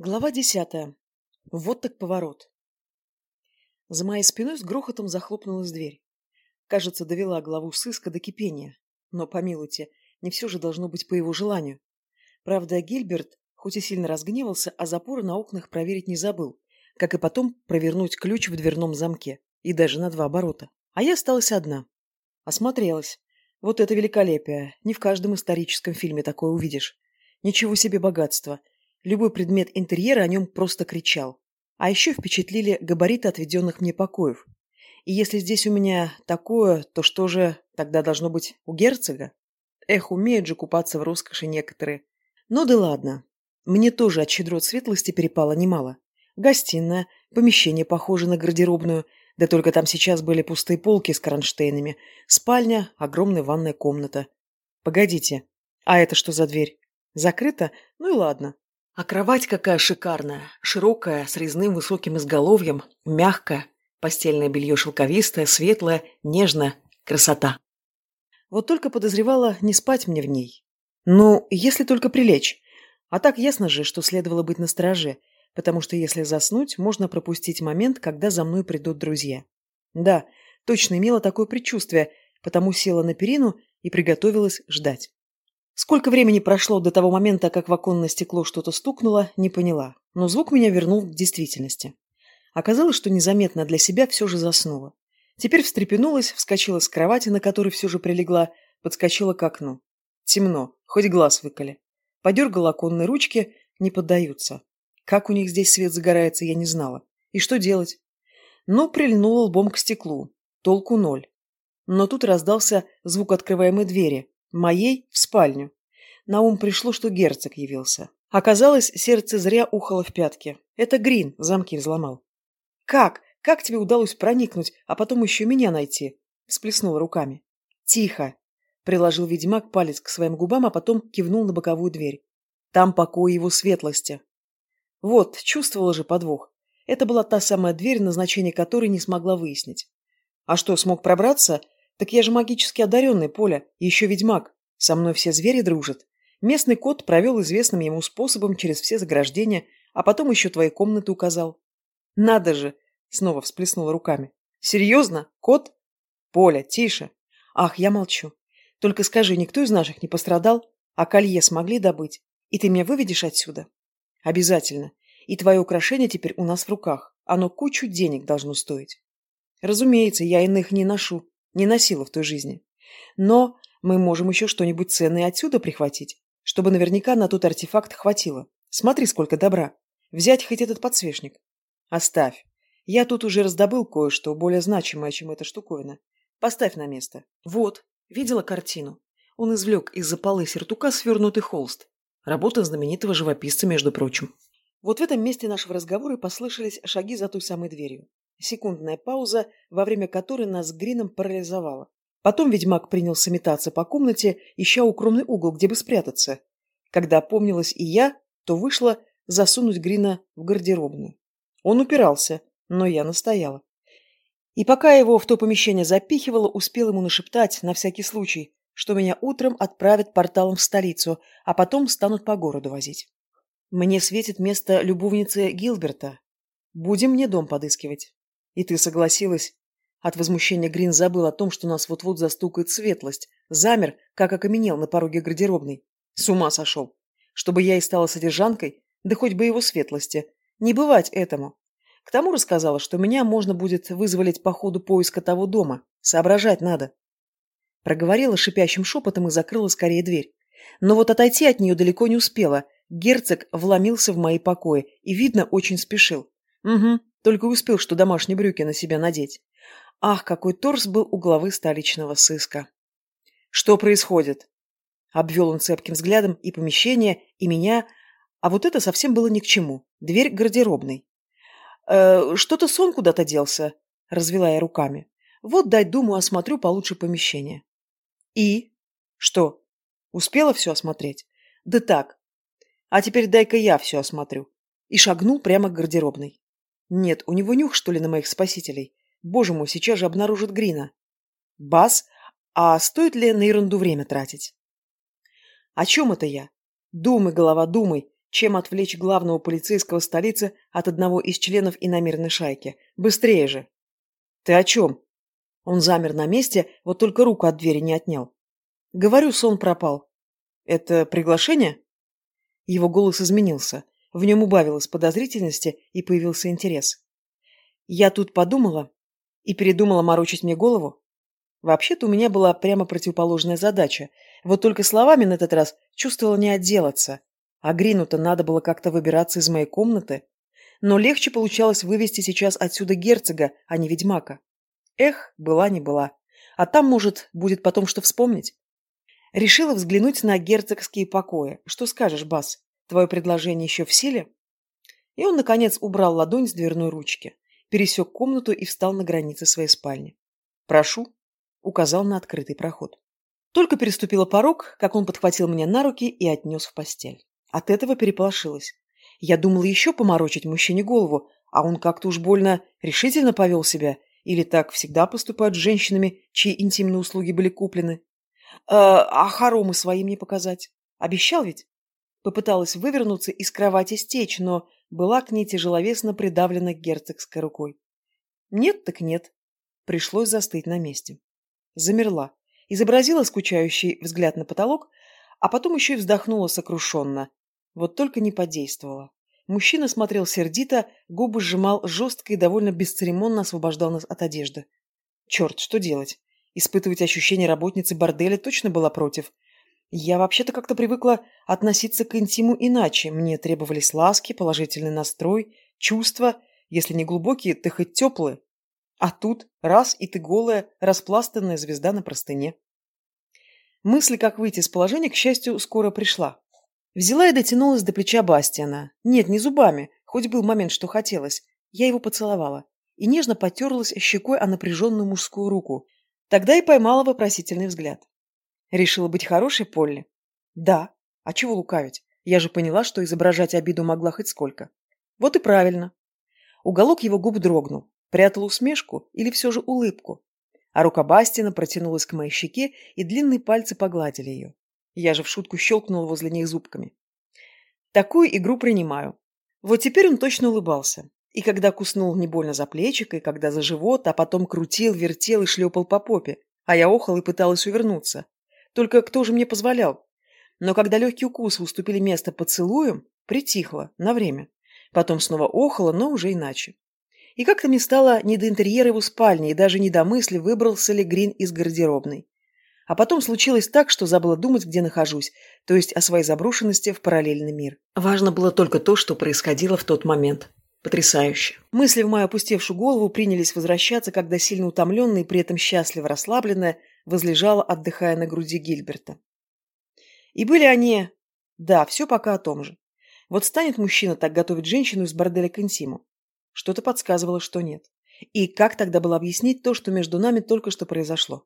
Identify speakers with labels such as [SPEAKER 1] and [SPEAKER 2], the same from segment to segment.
[SPEAKER 1] Глава десятая. Вот так поворот. За моей спиной с грохотом захлопнулась дверь. Кажется, довела главу сыска до кипения. Но, помилуйте, не все же должно быть по его желанию. Правда, Гильберт, хоть и сильно разгневался, а запоры на окнах проверить не забыл, как и потом провернуть ключ в дверном замке, и даже на два оборота. А я осталась одна. Осмотрелась. Вот это великолепие. Не в каждом историческом фильме такое увидишь. Ничего себе богатство. Любой предмет интерьера о нем просто кричал. А еще впечатлили габариты отведенных мне покоев. И если здесь у меня такое, то что же тогда должно быть у герцога? Эх, умеют же купаться в роскоши некоторые. Ну да ладно. Мне тоже от щедрот светлости перепало немало. Гостиная, помещение похоже на гардеробную, да только там сейчас были пустые полки с кронштейнами, спальня, огромная ванная комната. Погодите, а это что за дверь? Закрыто? Ну и ладно. А кровать какая шикарная, широкая, с резным высоким изголовьем, мягкая, постельное белье шелковистое, светлое, нежное, красота. Вот только подозревала не спать мне в ней. Ну, если только прилечь. А так ясно же, что следовало быть настороже, потому что если заснуть, можно пропустить момент, когда за мной придут друзья. Да, точно имела такое предчувствие, потому села на перину и приготовилась ждать. Сколько времени прошло до того момента, как в оконное стекло что-то стукнуло, не поняла, но звук меня вернул к действительности. Оказалось, что незаметно для себя все же заснула. Теперь встрепенулась, вскочила с кровати, на которой все же прилегла, подскочила к окну. Темно, хоть глаз выколи. Подергала оконные ручки, не поддаются. Как у них здесь свет загорается, я не знала. И что делать? Ну, прильнула лбом к стеклу. Толку ноль. Но тут раздался звук открываемой двери, Моей в спальню. На ум пришло, что герцог явился. Оказалось, сердце зря ухало в пятки. Это Грин замки взломал. «Как? Как тебе удалось проникнуть, а потом еще меня найти?» Всплеснула руками. «Тихо!» Приложил ведьмак палец к своим губам, а потом кивнул на боковую дверь. «Там покой его светлости». Вот, чувствовала же подвох. Это была та самая дверь, назначение которой не смогла выяснить. А что, смог пробраться? Так я же магически одаренный, Поля, и еще ведьмак. Со мной все звери дружат. Местный кот провел известным ему способом через все заграждения, а потом еще твои комнаты указал. Надо же! Снова всплеснула руками. Серьезно? Кот? Поля, тише. Ах, я молчу. Только скажи, никто из наших не пострадал? А колье смогли добыть? И ты меня выведешь отсюда? Обязательно. И твое украшение теперь у нас в руках. Оно кучу денег должно стоить. Разумеется, я иных не ношу не носила в той жизни. Но мы можем еще что-нибудь ценное отсюда прихватить, чтобы наверняка на тот артефакт хватило. Смотри, сколько добра. Взять хоть этот подсвечник. Оставь. Я тут уже раздобыл кое-что, более значимое, чем эта штуковина. Поставь на место. Вот, видела картину? Он извлек из-за полы сертука свернутый холст. Работа знаменитого живописца, между прочим. Вот в этом месте нашего разговора послышались шаги за той самой дверью. Секундная пауза, во время которой нас с Грином парализовало. Потом ведьмак принялся метаться по комнате, ища укромный угол, где бы спрятаться. Когда опомнилась и я, то вышла засунуть Грина в гардеробную. Он упирался, но я настояла. И пока его в то помещение запихивала, успел ему нашептать, на всякий случай, что меня утром отправят порталом в столицу, а потом станут по городу возить. Мне светит место любовницы Гилберта. Будем мне дом подыскивать. И ты согласилась? От возмущения Грин забыл о том, что нас вот-вот застукает светлость. Замер, как окаменел на пороге гардеробной. С ума сошел. Чтобы я и стала содержанкой, да хоть бы его светлости. Не бывать этому. К тому рассказала, что меня можно будет вызволить по ходу поиска того дома. Соображать надо. Проговорила шипящим шепотом и закрыла скорее дверь. Но вот отойти от нее далеко не успела. Герцог вломился в мои покои и, видно, очень спешил. Угу, только успел, что домашние брюки на себя надеть. Ах, какой торс был у главы столичного сыска. Что происходит? Обвел он цепким взглядом и помещение, и меня, а вот это совсем было ни к чему. Дверь гардеробной. «Э, «Что-то сон куда-то делся», — развела я руками. «Вот дай, думаю, осмотрю получше помещение». «И?» «Что? Успела все осмотреть?» «Да так. А теперь дай-ка я все осмотрю». И шагнул прямо к гардеробной. Нет, у него нюх, что ли, на моих спасителей? Боже мой, сейчас же обнаружит Грина. Бас, а стоит ли на ерунду время тратить? О чем это я? Думай, голова, думай. чем отвлечь главного полицейского столицы от одного из членов иномерной шайки. Быстрее же! Ты о чем? Он замер на месте, вот только руку от двери не отнял. Говорю, сон пропал. Это приглашение? Его голос изменился. В нем убавилось подозрительности и появился интерес. Я тут подумала и передумала морочить мне голову. Вообще-то у меня была прямо противоположная задача. Вот только словами на этот раз чувствовала не отделаться. А Грину-то надо было как-то выбираться из моей комнаты. Но легче получалось вывести сейчас отсюда герцога, а не ведьмака. Эх, была не была. А там, может, будет потом что вспомнить. Решила взглянуть на герцогские покои. Что скажешь, Бас? Твое предложение еще в силе? И он, наконец, убрал ладонь с дверной ручки, пересек комнату и встал на границе своей спальни. «Прошу», — указал на открытый проход. Только переступила порог, как он подхватил меня на руки и отнес в постель. От этого переполошилась. Я думала еще поморочить мужчине голову, а он как-то уж больно решительно повел себя. Или так всегда поступают с женщинами, чьи интимные услуги были куплены. Э, а хоромы своим не показать. Обещал ведь? Попыталась вывернуться из кровати стечь, но была к ней тяжеловесно придавлена герцогской рукой. Нет так нет. Пришлось застыть на месте. Замерла, изобразила скучающий взгляд на потолок, а потом еще и вздохнула сокрушенно. Вот только не подействовало. Мужчина смотрел сердито, губы сжимал жестко и довольно бесцеремонно освобождал нас от одежды. Черт, что делать? Испытывать ощущение работницы борделя точно была против. Я вообще-то как-то привыкла относиться к интиму иначе. Мне требовались ласки, положительный настрой, чувства, если не глубокие, то хоть теплые. А тут раз и ты голая, распластанная звезда на простыне. Мысль, как выйти из положения, к счастью, скоро пришла. Взяла и дотянулась до плеча Бастиана. Нет, не зубами, хоть был момент, что хотелось. Я его поцеловала и нежно потерлась щекой о напряженную мужскую руку. Тогда и поймала вопросительный взгляд. Решила быть хорошей, Полли? Да. А чего лукавить? Я же поняла, что изображать обиду могла хоть сколько. Вот и правильно. Уголок его губ дрогнул. Прятал усмешку или все же улыбку? А рука Бастина протянулась к моей щеке, и длинные пальцы погладили ее. Я же в шутку щелкнула возле них зубками. Такую игру принимаю. Вот теперь он точно улыбался. И когда куснул не больно за плечико, и когда за живот, а потом крутил, вертел и шлепал по попе, а я охал и пыталась увернуться. Только кто же мне позволял? Но когда легкие укусы уступили место поцелуем, притихло на время. Потом снова охала, но уже иначе. И как-то мне стало не до интерьера его спальни, и даже не до мысли, выбрался ли Грин из гардеробной. А потом случилось так, что забыла думать, где нахожусь, то есть о своей заброшенности в параллельный мир. Важно было только то, что происходило в тот момент. Потрясающе. Мысли в мою опустевшую голову принялись возвращаться, когда сильно утомленная и при этом счастливо расслабленная возлежала, отдыхая на груди Гильберта. И были они... Да, все пока о том же. Вот станет мужчина так готовить женщину из борделя к интиму? Что-то подсказывало, что нет. И как тогда было объяснить то, что между нами только что произошло?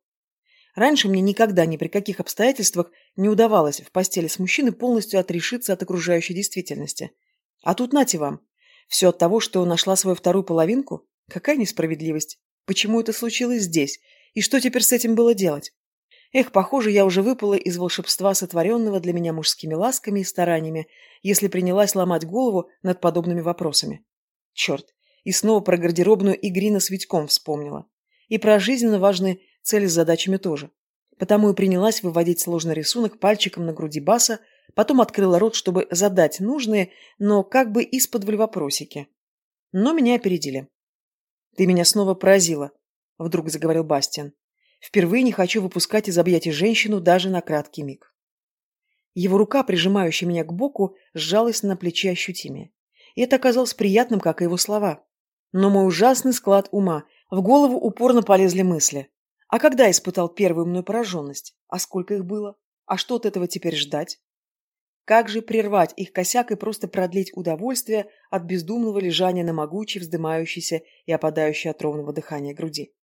[SPEAKER 1] Раньше мне никогда ни при каких обстоятельствах не удавалось в постели с мужчиной полностью отрешиться от окружающей действительности. А тут нате вам. Все от того, что нашла свою вторую половинку? Какая несправедливость. Почему это случилось здесь? И что теперь с этим было делать? Эх, похоже, я уже выпала из волшебства, сотворенного для меня мужскими ласками и стараниями, если принялась ломать голову над подобными вопросами. Черт, и снова про гардеробную Игрина с Витьком вспомнила. И про жизненно важные цели с задачами тоже. Потому и принялась выводить сложный рисунок пальчиком на груди баса, потом открыла рот, чтобы задать нужные, но как бы из-под вопросики. Но меня опередили. «Ты меня снова поразила», — вдруг заговорил Бастиан. «Впервые не хочу выпускать из объятий женщину даже на краткий миг». Его рука, прижимающая меня к боку, сжалась на плече ощутимее. И это оказалось приятным, как и его слова. Но мой ужасный склад ума, в голову упорно полезли мысли. А когда испытал первую мной пораженность? А сколько их было? А что от этого теперь ждать? Как же прервать их косяк и просто продлить удовольствие от бездумного лежания на могучей, вздымающейся и опадающей от ровного дыхания груди?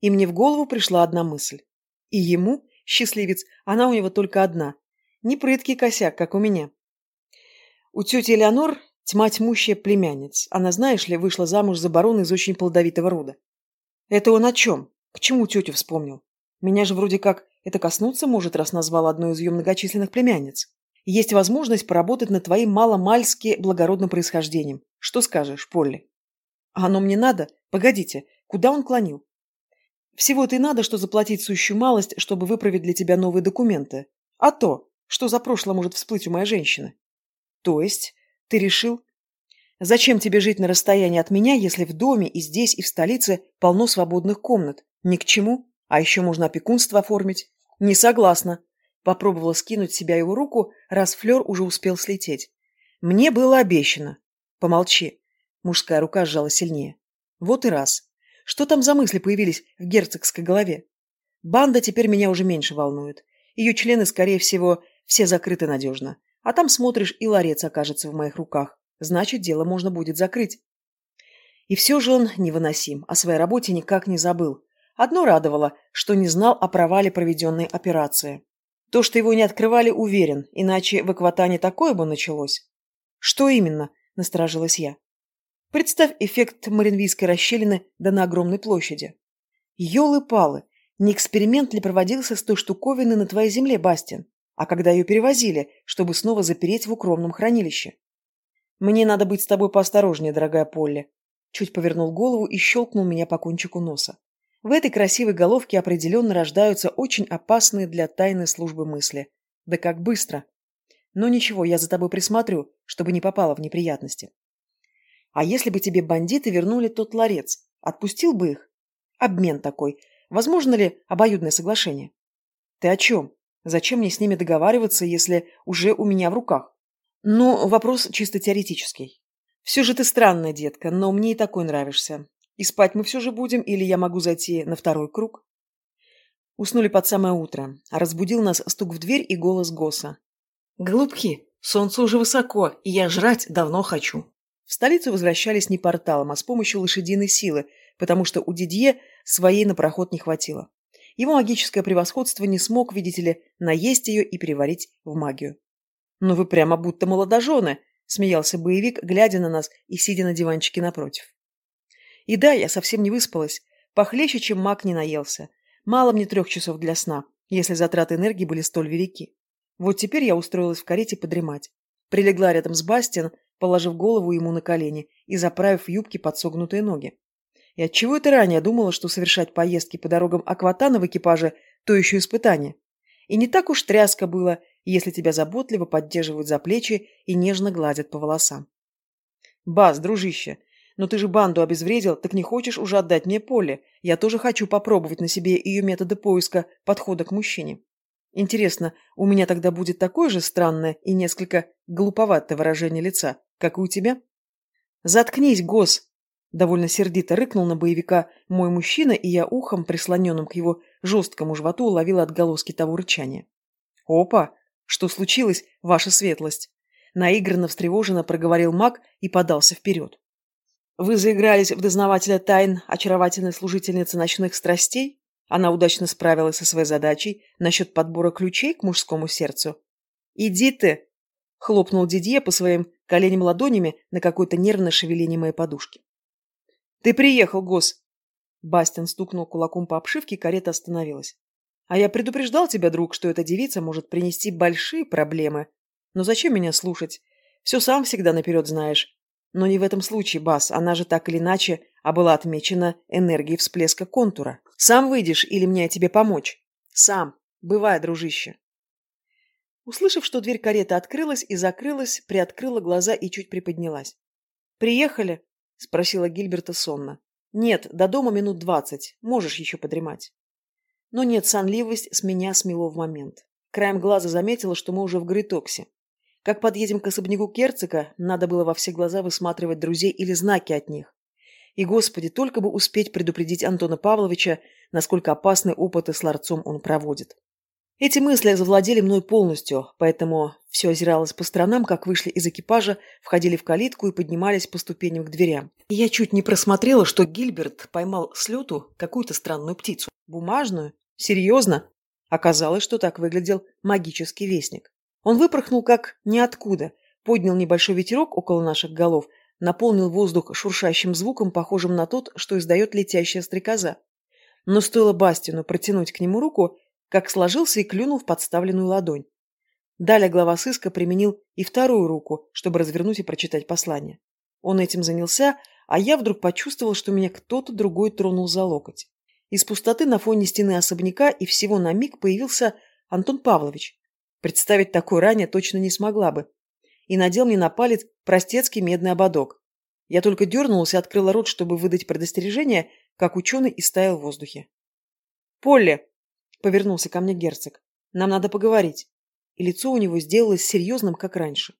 [SPEAKER 1] И мне в голову пришла одна мысль. И ему, счастливец, она у него только одна. Не прыткий косяк, как у меня. У тети Элеонор тьма тьмущая племянниц. Она, знаешь ли, вышла замуж за барона из очень плодовитого рода. Это он о чем? К чему тетю вспомнил? Меня же вроде как это коснуться может, раз назвал одну из ее многочисленных племянниц. есть возможность поработать над твоим маломальски благородным происхождением. Что скажешь, Полли? А оно мне надо? Погодите, куда он клонил? Всего-то и надо, что заплатить сущую малость, чтобы выправить для тебя новые документы. А то, что за прошлое может всплыть у моей женщины. То есть, ты решил... Зачем тебе жить на расстоянии от меня, если в доме и здесь, и в столице полно свободных комнат? Ни к чему. А еще можно опекунство оформить. Не согласна. Попробовала скинуть себя его руку, раз флер уже успел слететь. Мне было обещано. Помолчи. Мужская рука сжала сильнее. Вот и раз. Что там за мысли появились в герцогской голове? Банда теперь меня уже меньше волнует. Ее члены, скорее всего, все закрыты надежно. А там смотришь, и ларец окажется в моих руках. Значит, дело можно будет закрыть. И все же он невыносим, о своей работе никак не забыл. Одно радовало, что не знал о провале проведенной операции. То, что его не открывали, уверен, иначе в Экватане такое бы началось. Что именно? Насторожилась я. Представь эффект Маринвийской расщелины да на огромной площади. Ёлы-палы, не эксперимент ли проводился с той штуковины на твоей земле, Бастин? А когда ее перевозили, чтобы снова запереть в укромном хранилище? Мне надо быть с тобой поосторожнее, дорогая Полли. Чуть повернул голову и щелкнул меня по кончику носа. В этой красивой головке определенно рождаются очень опасные для тайной службы мысли. Да как быстро! Но ничего, я за тобой присмотрю, чтобы не попала в неприятности. А если бы тебе бандиты вернули тот ларец, отпустил бы их? Обмен такой. Возможно ли обоюдное соглашение? Ты о чем? Зачем мне с ними договариваться, если уже у меня в руках? Ну, вопрос чисто теоретический. Все же ты странная, детка, но мне и такой нравишься. И спать мы все же будем, или я могу зайти на второй круг? Уснули под самое утро, разбудил нас стук в дверь и голос Госа. «Голубки, солнце уже высоко, и я жрать давно хочу». В столицу возвращались не порталом, а с помощью лошадиной силы, потому что у Дидье своей на проход не хватило. Его магическое превосходство не смог, видите ли, наесть ее и переварить в магию. «Ну вы прямо будто молодожены», — смеялся боевик, глядя на нас и сидя на диванчике напротив. И да, я совсем не выспалась. Похлеще, чем маг не наелся. Мало мне трех часов для сна, если затраты энергии были столь велики. Вот теперь я устроилась в карете подремать. Прилегла рядом с Бастиан, положив голову ему на колени и заправив в юбки под согнутые ноги. И отчего это ранее думала, что совершать поездки по дорогам Акватана в экипаже – то еще испытание. И не так уж тряска было, если тебя заботливо поддерживают за плечи и нежно гладят по волосам. «Бас, дружище, но ты же банду обезвредил, так не хочешь уже отдать мне поле? Я тоже хочу попробовать на себе ее методы поиска подхода к мужчине». Интересно, у меня тогда будет такое же странное и несколько глуповатое выражение лица, как и у тебя? Заткнись, Гос! Довольно сердито рыкнул на боевика мой мужчина, и я ухом, прислоненным к его жесткому животу, уловила отголоски того рычания. Опа! Что случилось, ваша светлость? Наигранно встревоженно проговорил маг и подался вперед. Вы заигрались в дознавателя тайн очаровательной служительницы ночных страстей? Она удачно справилась со своей задачей насчет подбора ключей к мужскому сердцу. «Иди ты!» — хлопнул Дидье по своим коленям ладонями на какое-то нервное шевеление моей подушки. «Ты приехал, Гос!» Бастин стукнул кулаком по обшивке, и карета остановилась. «А я предупреждал тебя, друг, что эта девица может принести большие проблемы. Но зачем меня слушать? Все сам всегда наперед знаешь. Но не в этом случае, Бас, она же так или иначе, а была отмечена энергией всплеска контура. Сам выйдешь или мне тебе помочь? Сам. Бывай, дружище. Услышав, что дверь кареты открылась и закрылась, приоткрыла глаза и чуть приподнялась. «Приехали?» — спросила Гильберта сонно. «Нет, до дома минут двадцать. Можешь еще подремать». Но нет, сонливость с меня смело в момент. Краем глаза заметила, что мы уже в Гритоксе. Как подъедем к особняку Керцика, надо было во все глаза высматривать друзей или знаки от них. И, Господи, только бы успеть предупредить Антона Павловича, насколько опасные опыты с ларцом он проводит. Эти мысли завладели мной полностью, поэтому все озиралось по сторонам, как вышли из экипажа, входили в калитку и поднимались по ступеням к дверям. И я чуть не просмотрела, что Гильберт поймал с лету какую-то странную птицу. Бумажную? Серьезно? Оказалось, что так выглядел магический вестник. Он выпорхнул как ниоткуда, поднял небольшой ветерок около наших голов, наполнил воздух шуршащим звуком, похожим на тот, что издает летящая стрекоза. Но стоило Бастину протянуть к нему руку, как сложился и клюнул в подставленную ладонь. Далее глава сыска применил и вторую руку, чтобы развернуть и прочитать послание. Он этим занялся, а я вдруг почувствовал, что меня кто-то другой тронул за локоть. Из пустоты на фоне стены особняка и всего на миг появился Антон Павлович. Представить такое ранее точно не смогла бы. И надел мне на палец простецкий медный ободок. Я только дернулась и открыла рот, чтобы выдать предостережение, как ученый и стаял в воздухе. «Полли!» — повернулся ко мне герцог. «Нам надо поговорить». И лицо у него сделалось серьезным, как раньше.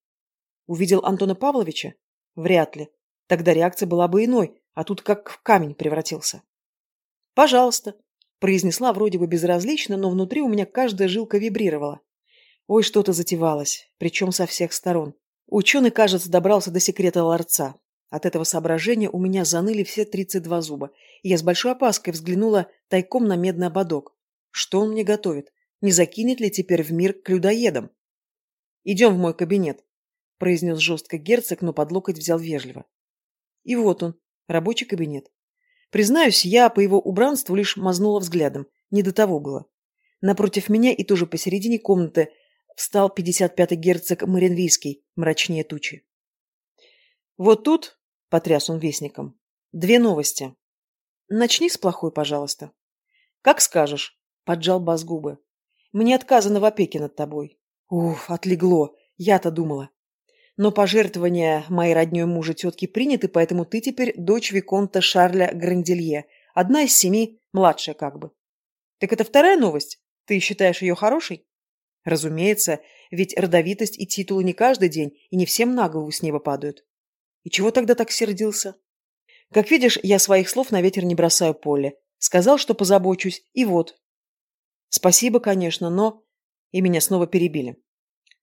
[SPEAKER 1] Увидел Антона Павловича? Вряд ли. Тогда реакция была бы иной, а тут как в камень превратился. «Пожалуйста», — произнесла вроде бы безразлично, но внутри у меня каждая жилка вибрировала. Ой, что-то затевалось, причем со всех сторон. Ученый, кажется, добрался до секрета ларца. От этого соображения у меня заныли все тридцать два зуба, и я с большой опаской взглянула тайком на медный ободок. Что он мне готовит? Не закинет ли теперь в мир к людоедам? «Идем в мой кабинет», — произнес жестко герцог, но под локоть взял вежливо. И вот он, рабочий кабинет. Признаюсь, я по его убранству лишь мазнула взглядом. Не до того было. Напротив меня и тоже посередине комнаты встал 55-й герцог Маринвийский, мрачнее тучи. «Вот тут», — потряс он вестником, — «две новости. Начни с плохой, пожалуйста». «Как скажешь», — поджал бас губы. «Мне отказано в опеке над тобой». «Уф, отлегло. Я-то думала. Но пожертвования моей роднёй мужа тетки приняты, поэтому ты теперь дочь Виконта Шарля Гранделье. Одна из семи, младшая как бы. Так это вторая новость? Ты считаешь ее хорошей? Разумеется, ведь родовитость и титулы не каждый день, и не всем на голову с неба падают. И чего тогда так сердился? Как видишь, я своих слов на ветер не бросаю поле. Сказал, что позабочусь, и вот. Спасибо, конечно, но... И меня снова перебили.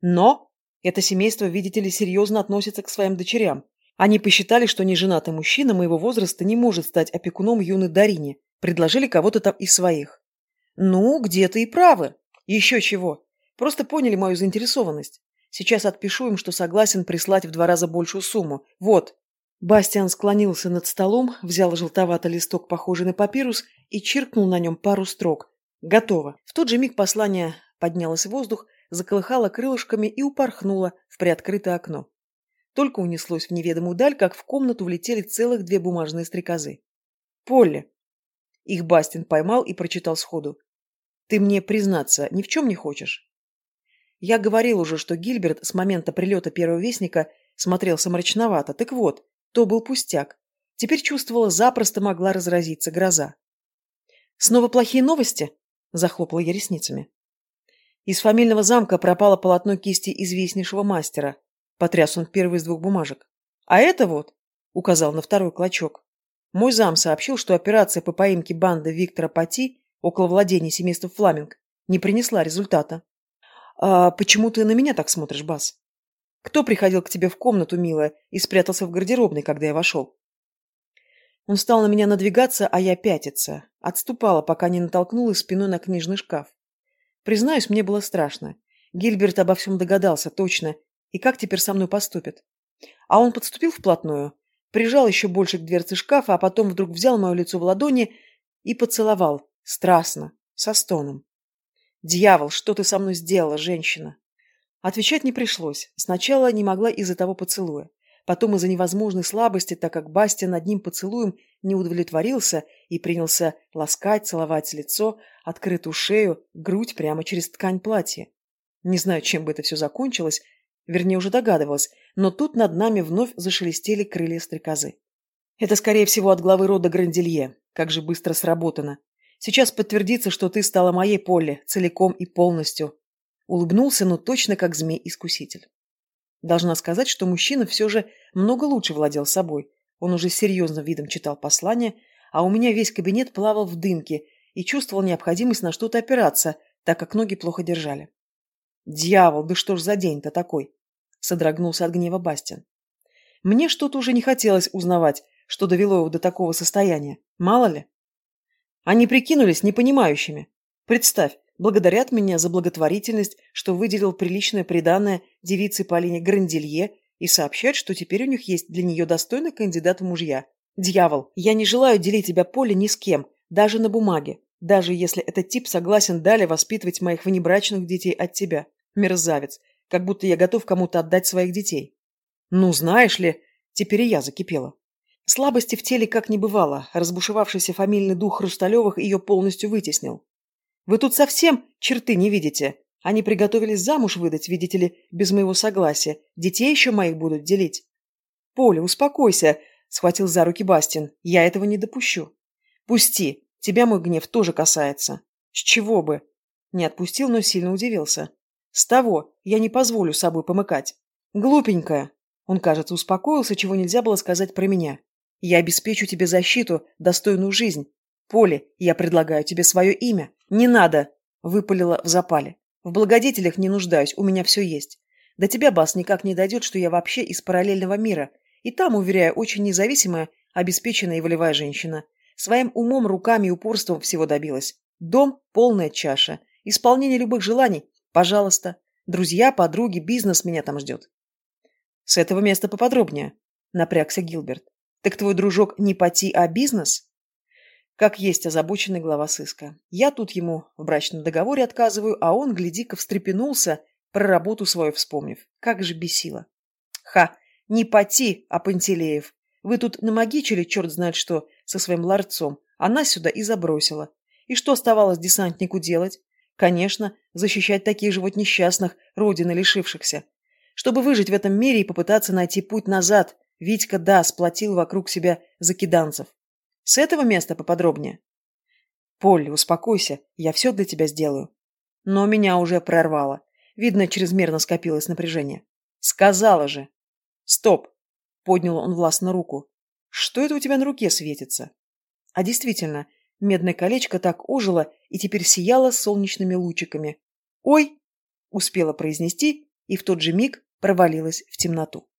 [SPEAKER 1] Но это семейство, видите ли, серьезно относится к своим дочерям. Они посчитали, что неженатый мужчина моего возраста не может стать опекуном юной Дарине. Предложили кого-то там из своих. Ну, где-то и правы. Еще чего. Просто поняли мою заинтересованность. Сейчас отпишу им, что согласен прислать в два раза большую сумму. Вот. Бастиан склонился над столом, взял желтоватый листок, похожий на папирус, и чиркнул на нем пару строк. Готово. В тот же миг послание поднялось в воздух, заколыхала крылышками и упорхнула в приоткрытое окно. Только унеслось в неведомую даль, как в комнату влетели целых две бумажные стрекозы. «Полли!» Их Бастин поймал и прочитал сходу. «Ты мне признаться ни в чем не хочешь?» Я говорил уже, что Гильберт с момента прилета первого вестника смотрелся мрачновато. Так вот, то был пустяк. Теперь чувствовала, запросто могла разразиться гроза. «Снова плохие новости?» – захлопала я ресницами. Из фамильного замка пропало полотно кисти известнейшего мастера. Потряс он первый из двух бумажек. А это вот, указал на второй клочок. Мой зам сообщил, что операция по поимке банды Виктора Пати около владения семейства Фламинг не принесла результата. А почему ты на меня так смотришь, Бас? Кто приходил к тебе в комнату, милая, и спрятался в гардеробной, когда я вошел? Он стал на меня надвигаться, а я пятиться. Отступала, пока не натолкнулась спиной на книжный шкаф. Признаюсь, мне было страшно. Гильберт обо всем догадался, точно. И как теперь со мной поступит? А он подступил вплотную, прижал еще больше к дверце шкафа, а потом вдруг взял мое лицо в ладони и поцеловал. Страстно, со стоном. «Дьявол, что ты со мной сделала, женщина?» Отвечать не пришлось. Сначала не могла из-за того поцелуя. Потом из-за невозможной слабости, так как Бастя над ним поцелуем не удовлетворился и принялся ласкать, целовать лицо, открытую шею, грудь прямо через ткань платья. Не знаю, чем бы это все закончилось, вернее, уже догадывалась, но тут над нами вновь зашелестели крылья стрекозы. Это, скорее всего, от главы рода Гранделье. Как же быстро сработано. Сейчас подтвердится, что ты стала моей Полли, целиком и полностью. Улыбнулся, но точно как змей-искуситель. Должна сказать, что мужчина все же много лучше владел собой. Он уже серьезным видом читал послание, а у меня весь кабинет плавал в дымке и чувствовал необходимость на что-то опираться, так как ноги плохо держали. «Дьявол, да что ж за день-то такой?» — содрогнулся от гнева Бастин. Мне что-то уже не хотелось узнавать, что довело его до такого состояния. Мало ли. Они прикинулись непонимающими. Представь, благодарят меня за благотворительность, что выделил приличное приданное девице Полине Гранделье и сообщают, что теперь у них есть для нее достойный кандидат в мужья. Дьявол, я не желаю делить тебя, Поле, ни с кем, даже на бумаге, даже если этот тип согласен далее воспитывать моих внебрачных детей от тебя. Мерзавец, как будто я готов кому-то отдать своих детей. Ну, знаешь ли, теперь и я закипела. Слабости в теле как не бывало, разбушевавшийся фамильный дух Хрусталевых ее полностью вытеснил. Вы тут совсем черты не видите. Они приготовились замуж выдать, видите ли, без моего согласия. Детей еще моих будут делить. Поля, успокойся, схватил за руки Бастин. Я этого не допущу. Пусти, тебя мой гнев тоже касается. С чего бы? Не отпустил, но сильно удивился. С того, я не позволю собой помыкать. Глупенькая. Он, кажется, успокоился, чего нельзя было сказать про меня. Я обеспечу тебе защиту, достойную жизнь. Поле, я предлагаю тебе свое имя. Не надо, выпалила в запале. В благодетелях не нуждаюсь, у меня все есть. До тебя, Бас, никак не дойдет, что я вообще из параллельного мира. И там, уверяю, очень независимая, обеспеченная и волевая женщина. Своим умом, руками и упорством всего добилась. Дом – полная чаша. Исполнение любых желаний – пожалуйста. Друзья, подруги, бизнес меня там ждет. С этого места поподробнее, напрягся Гилберт. Так твой дружок не поти, а бизнес? Как есть озабоченный глава сыска. Я тут ему в брачном договоре отказываю, а он, гляди-ка, встрепенулся, про работу свою вспомнив. Как же бесило. Ха, не поти, а Пантелеев. Вы тут намагичили черт знает что со своим ларцом. Она сюда и забросила. И что оставалось десантнику делать? Конечно, защищать таких же вот несчастных, родины лишившихся. Чтобы выжить в этом мире и попытаться найти путь назад, Витька, да, сплотил вокруг себя закиданцев. С этого места поподробнее. Полли, успокойся, я все для тебя сделаю. Но меня уже прорвало. Видно, чрезмерно скопилось напряжение. Сказала же. Стоп! Поднял он властно руку. Что это у тебя на руке светится? А действительно, медное колечко так ожило и теперь сияло солнечными лучиками. «Ой!» — успела произнести и в тот же миг провалилась в темноту.